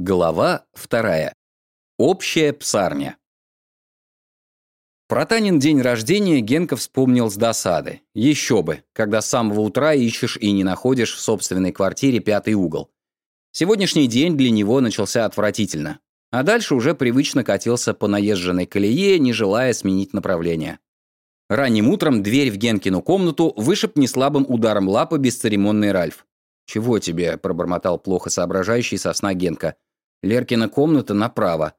Глава вторая. Общая псарня. Про Танин день рождения Генка вспомнил с досады. Еще бы, когда с самого утра ищешь и не находишь в собственной квартире пятый угол. Сегодняшний день для него начался отвратительно. А дальше уже привычно катился по наезженной колее, не желая сменить направление. Ранним утром дверь в Генкину комнату вышиб неслабым ударом лапы бесцеремонный Ральф. «Чего тебе?» – пробормотал плохо соображающий сосна Генка – Леркина комната направо.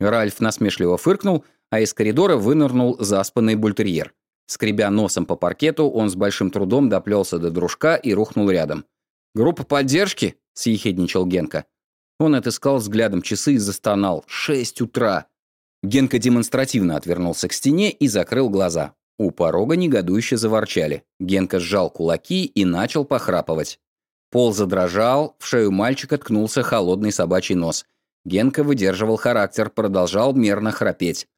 Ральф насмешливо фыркнул, а из коридора вынырнул заспанный бультерьер. Скребя носом по паркету, он с большим трудом доплелся до дружка и рухнул рядом. «Группа поддержки?» – съехидничал Генка. Он отыскал взглядом часы и застонал. «Шесть утра!» Генка демонстративно отвернулся к стене и закрыл глаза. У порога негодующе заворчали. Генка сжал кулаки и начал похрапывать. Пол задрожал, в шею мальчика ткнулся холодный собачий нос. Генка выдерживал характер, продолжал мерно храпеть.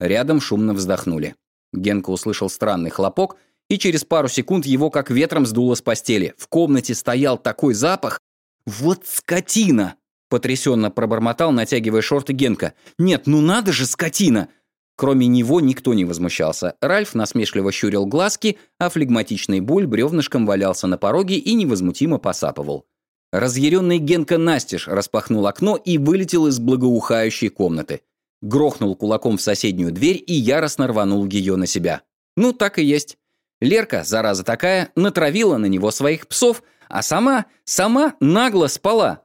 Рядом шумно вздохнули. Генка услышал странный хлопок, и через пару секунд его как ветром сдуло с постели. В комнате стоял такой запах. «Вот скотина!» — потрясенно пробормотал, натягивая шорты Генка. «Нет, ну надо же, скотина! Кроме него никто не возмущался. Ральф насмешливо щурил глазки, а флегматичный Буль бревнышком валялся на пороге и невозмутимо посапывал. Разъяренный Генка Настеж распахнул окно и вылетел из благоухающей комнаты. Грохнул кулаком в соседнюю дверь и яростно рванул ее на себя. Ну, так и есть. Лерка, зараза такая, натравила на него своих псов, а сама, сама нагло спала.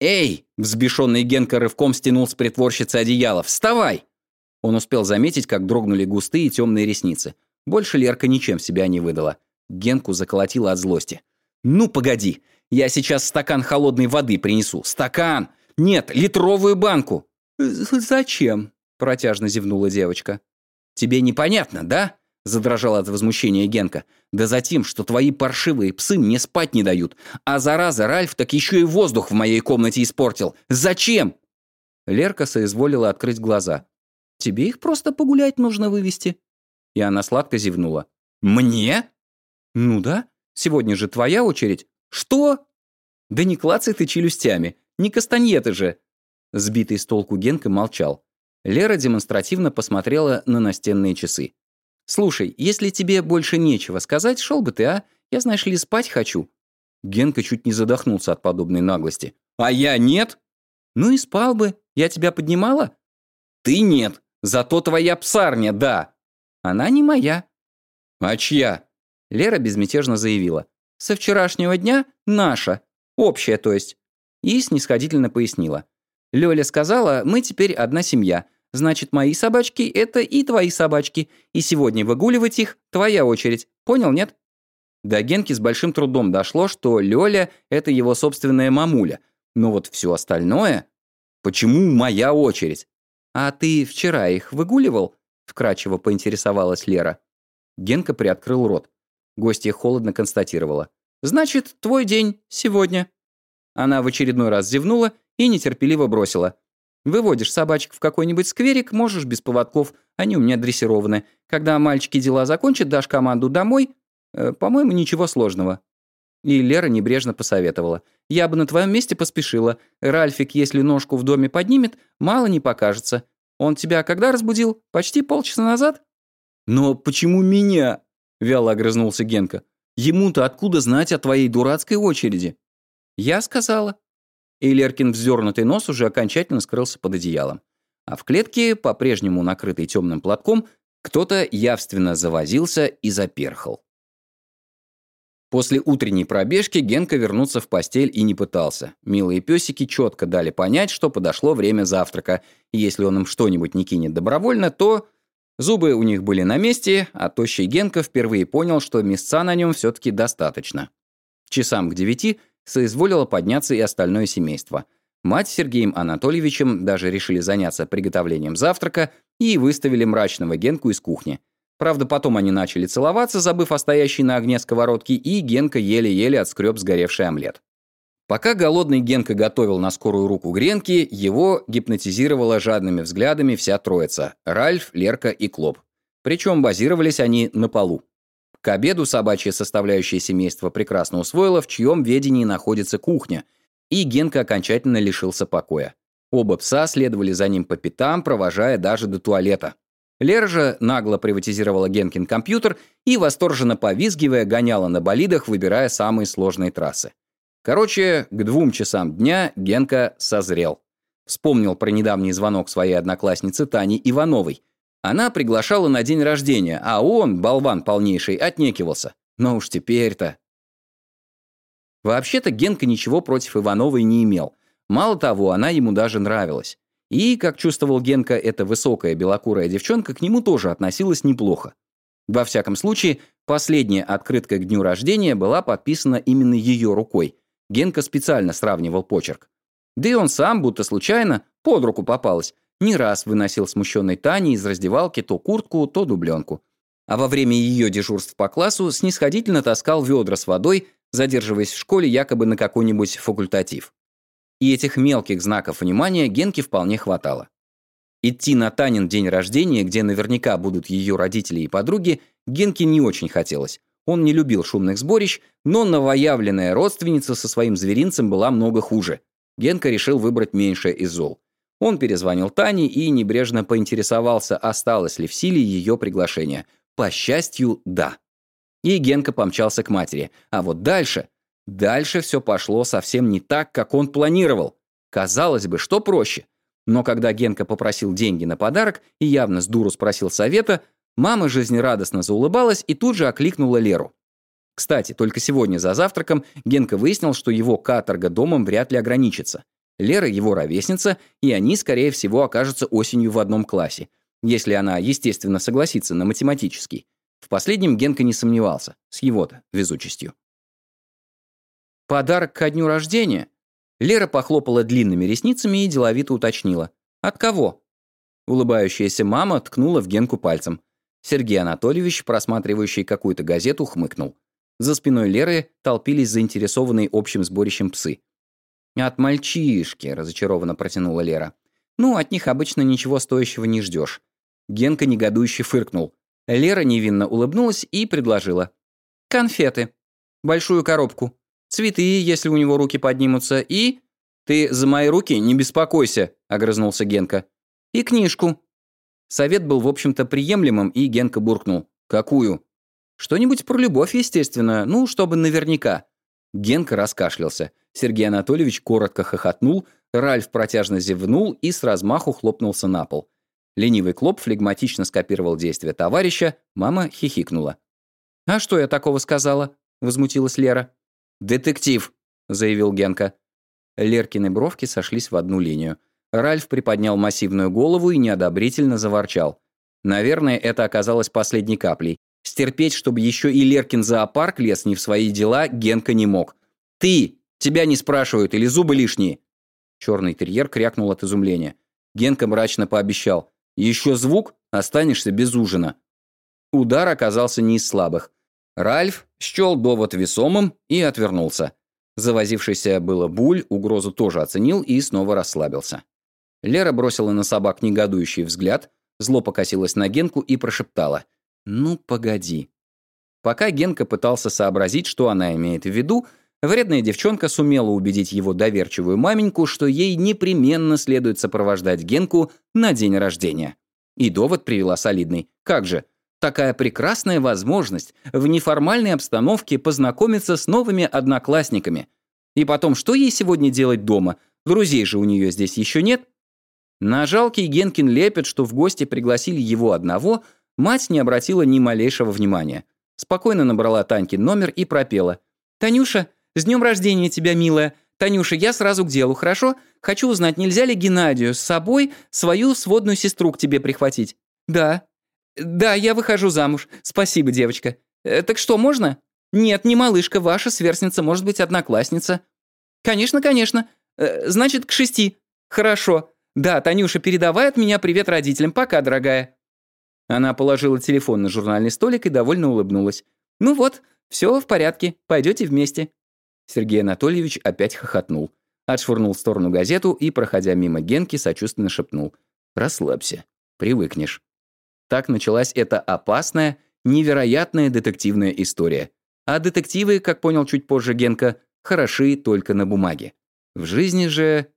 «Эй!» – взбешенный Генка рывком стянул с притворщицы одеяло. «Вставай!» Он успел заметить, как дрогнули густые темные ресницы. Больше Лерка ничем себя не выдала. Генку заколотила от злости. «Ну, погоди! Я сейчас стакан холодной воды принесу. Стакан! Нет, литровую банку!» «Зачем?» – протяжно зевнула девочка. «Тебе непонятно, да?» – задрожал от возмущения Генка. «Да за тем, что твои паршивые псы мне спать не дают. А зараза, Ральф так еще и воздух в моей комнате испортил. Зачем?» Лерка соизволила открыть глаза. Тебе их просто погулять нужно вывести». И она сладко зевнула. «Мне?» «Ну да. Сегодня же твоя очередь». «Что?» «Да не клацай ты челюстями. Не кастаньеты же». Сбитый с толку Генка молчал. Лера демонстративно посмотрела на настенные часы. «Слушай, если тебе больше нечего сказать, шел бы ты, а? Я, знаешь ли, спать хочу». Генка чуть не задохнулся от подобной наглости. «А я нет?» «Ну и спал бы. Я тебя поднимала?» «Ты нет. Зато твоя псарня, да. Она не моя. А чья? Лера безмятежно заявила. Со вчерашнего дня наша. Общая, то есть. И снисходительно пояснила. Лёля сказала, мы теперь одна семья. Значит, мои собачки — это и твои собачки. И сегодня выгуливать их — твоя очередь. Понял, нет? До Генки с большим трудом дошло, что Лёля — это его собственная мамуля. Но вот все остальное... Почему моя очередь? «А ты вчера их выгуливал?» — вкратчиво поинтересовалась Лера. Генка приоткрыл рот. Гостья холодно констатировала. «Значит, твой день сегодня». Она в очередной раз зевнула и нетерпеливо бросила. «Выводишь собачек в какой-нибудь скверик, можешь без поводков, они у меня дрессированы. Когда мальчики дела закончат, дашь команду домой. Э, По-моему, ничего сложного». И Лера небрежно посоветовала. «Я бы на твоем месте поспешила. Ральфик, если ножку в доме поднимет, мало не покажется. Он тебя когда разбудил? Почти полчаса назад?» «Но почему меня?» — вяло огрызнулся Генка. «Ему-то откуда знать о твоей дурацкой очереди?» «Я сказала». И Леркин вздернутый нос уже окончательно скрылся под одеялом. А в клетке, по-прежнему накрытой темным платком, кто-то явственно завозился и заперхал. После утренней пробежки Генка вернуться в постель и не пытался. Милые песики четко дали понять, что подошло время завтрака, и если он им что-нибудь не кинет добровольно, то... Зубы у них были на месте, а тощий Генка впервые понял, что мясца на нем все-таки достаточно. Часам к девяти соизволило подняться и остальное семейство. Мать с Сергеем Анатольевичем даже решили заняться приготовлением завтрака и выставили мрачного Генку из кухни – Правда, потом они начали целоваться, забыв о стоящей на огне сковородке, и Генка еле-еле отскреб сгоревший омлет. Пока голодный Генка готовил на скорую руку гренки, его гипнотизировала жадными взглядами вся троица – Ральф, Лерка и Клоп. Причем базировались они на полу. К обеду собачье составляющее семейство прекрасно усвоило, в чьем ведении находится кухня, и Генка окончательно лишился покоя. Оба пса следовали за ним по пятам, провожая даже до туалета. Лера же нагло приватизировала Генкин компьютер и, восторженно повизгивая, гоняла на болидах, выбирая самые сложные трассы. Короче, к двум часам дня Генка созрел. Вспомнил про недавний звонок своей одноклассницы Тани Ивановой. Она приглашала на день рождения, а он, болван полнейший, отнекивался. Но уж теперь-то... Вообще-то Генка ничего против Ивановой не имел. Мало того, она ему даже нравилась. И, как чувствовал Генка, эта высокая белокурая девчонка к нему тоже относилась неплохо. Во всяком случае, последняя открытка к дню рождения была подписана именно ее рукой. Генка специально сравнивал почерк. Да и он сам, будто случайно, под руку попалась, не раз выносил смущенной Тане из раздевалки то куртку, то дубленку. А во время ее дежурств по классу снисходительно таскал ведра с водой, задерживаясь в школе якобы на какой-нибудь факультатив. И этих мелких знаков внимания Генке вполне хватало. Идти на Танин день рождения, где наверняка будут ее родители и подруги, Генке не очень хотелось. Он не любил шумных сборищ, но новоявленная родственница со своим зверинцем была много хуже. Генка решил выбрать меньшее из зол. Он перезвонил Тане и небрежно поинтересовался, осталось ли в силе ее приглашение. По счастью, да. И Генка помчался к матери. А вот дальше... Дальше все пошло совсем не так, как он планировал. Казалось бы, что проще. Но когда Генка попросил деньги на подарок и явно с дуру спросил совета, мама жизнерадостно заулыбалась и тут же окликнула Леру. Кстати, только сегодня за завтраком Генка выяснил, что его каторга домом вряд ли ограничится. Лера его ровесница, и они, скорее всего, окажутся осенью в одном классе, если она, естественно, согласится на математический. В последнем Генка не сомневался, с его-то везучестью. «Подарок ко дню рождения?» Лера похлопала длинными ресницами и деловито уточнила. «От кого?» Улыбающаяся мама ткнула в Генку пальцем. Сергей Анатольевич, просматривающий какую-то газету, хмыкнул. За спиной Леры толпились заинтересованные общим сборищем псы. «От мальчишки», — разочарованно протянула Лера. «Ну, от них обычно ничего стоящего не ждешь». Генка негодующе фыркнул. Лера невинно улыбнулась и предложила. «Конфеты. Большую коробку. Цветы, если у него руки поднимутся. И...» «Ты за мои руки не беспокойся», — огрызнулся Генка. «И книжку». Совет был, в общем-то, приемлемым, и Генка буркнул. «Какую?» «Что-нибудь про любовь, естественно. Ну, чтобы наверняка». Генка раскашлялся. Сергей Анатольевич коротко хохотнул, Ральф протяжно зевнул и с размаху хлопнулся на пол. Ленивый Клоп флегматично скопировал действия товарища, мама хихикнула. «А что я такого сказала?» — возмутилась Лера. «Детектив», — заявил Генка. Леркины бровки сошлись в одну линию. Ральф приподнял массивную голову и неодобрительно заворчал. Наверное, это оказалось последней каплей. Стерпеть, чтобы еще и Леркин зоопарк лез не в свои дела, Генка не мог. «Ты! Тебя не спрашивают, или зубы лишние?» Черный терьер крякнул от изумления. Генка мрачно пообещал. Еще звук, останешься без ужина. Удар оказался не из слабых. Ральф счел довод весомым и отвернулся. Завозившийся было Буль угрозу тоже оценил и снова расслабился. Лера бросила на собак негодующий взгляд, зло покосилась на Генку и прошептала. «Ну, погоди». Пока Генка пытался сообразить, что она имеет в виду, вредная девчонка сумела убедить его доверчивую маменьку, что ей непременно следует сопровождать Генку на день рождения. И довод привела солидный. Как же, такая прекрасная возможность в неформальной обстановке познакомиться с новыми одноклассниками. И потом, что ей сегодня делать дома? Друзей же у нее здесь еще нет. На жалкий Генкин лепет, что в гости пригласили его одного, мать не обратила ни малейшего внимания. Спокойно набрала Танькин номер и пропела. «Танюша, с днем рождения тебя, милая. Танюша, я сразу к делу, хорошо? Хочу узнать, нельзя ли Геннадию с собой свою сводную сестру к тебе прихватить? Да. Да, я выхожу замуж. Спасибо, девочка. Э, так что, можно? Нет, не малышка, ваша сверстница, может быть, одноклассница. Конечно, конечно. Э, значит, к шести. Хорошо. Да, Танюша, передавай от меня привет родителям. Пока, дорогая. Она положила телефон на журнальный столик и довольно улыбнулась. Ну вот, все в порядке, пойдете вместе. Сергей Анатольевич опять хохотнул. Отшвырнул в сторону газету и, проходя мимо Генки, сочувственно шепнул. «Расслабься. Привыкнешь». Так началась эта опасная, невероятная детективная история. А детективы, как понял чуть позже Генка, хороши только на бумаге. В жизни же